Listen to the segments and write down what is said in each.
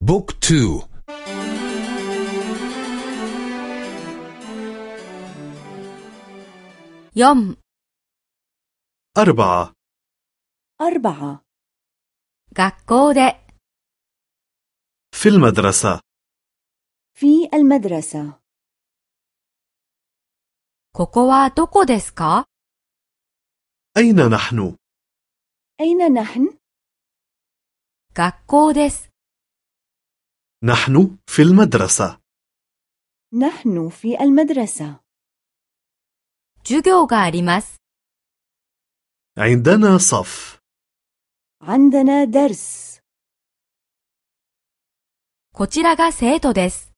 بوك تو يوم أربعة أربعة 学校で في المدرسة في المدرسة ここはどこですか أين نحن؟ أين نحن؟ 学校です。 نحن في المدرسة نحن في المدرسة 授業があります。 عندنا صف عندنا درس こちらが生徒です。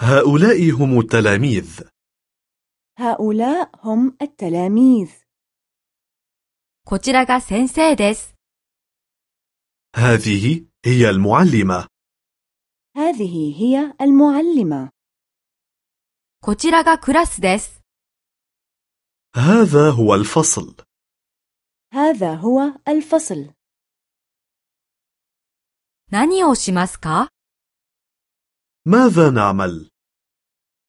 هؤلاء هم التلاميذ هؤلاء هم التلاميذ こちらが先生です。 هذه هي المعلمة هذه هي المعلمة こちらがクラスです。 هذا هو الفصل هذا هو الفصل 何をしますか ماذا نعمل؟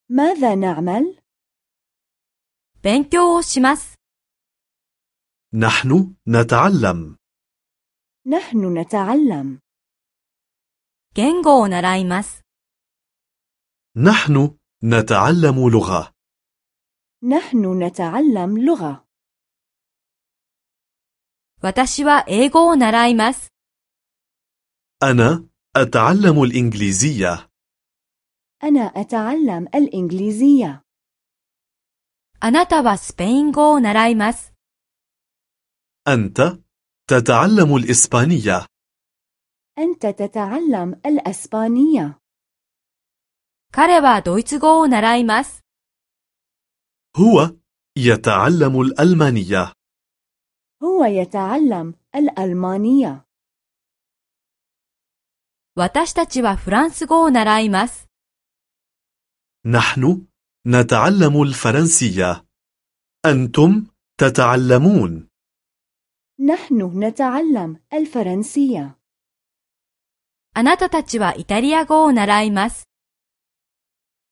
ماذا نعمل؟ 勉強をします。 نحن نتعلم نحن نتعلم 言語を習います。 نحن نتعلم لغة نحن نتعلم لغة 私は英語を習います。 أنا أتعلم الإنجليزية أنا أتعلم الإنجليزية あなたはスペイン語を習います。 أنت تتعلم الإسبانية أنت تتعلم الأسبانية 彼はドイツ語を習います。 هو يتعلم الألمانية هو يتعلم الألمانية 私たちはフランス語を習います。 نحن نتعلم الفرنسية أنتم تتعلمون نحن نتعلم الفرنسية あなたたちはイタリア語を習います。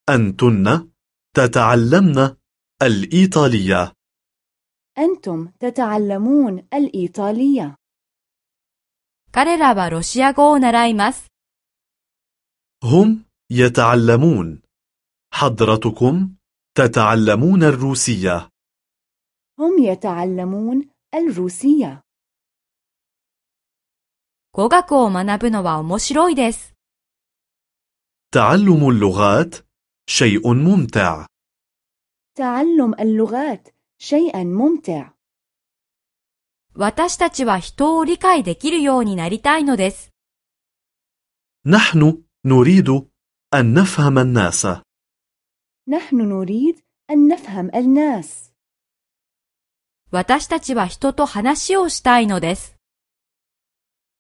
أنتن تتعلمن الإيطالية أنتم تتعلمون الإيطالية 彼らはロシア語を習います。 هم يتعلمون حضرتكم تتعلمون الروسية هم يتعلمون الروسية 語学を学ぶのは面白いです。 تعلم اللغات شيء ممتع تعلم اللغات شيئا ممتع 私たちは人を理解できるようになりたいのです。 نحن نريد أن نفهم الناس نحن نريد أن نفهم الناس 私たちは人と話をしたいのです。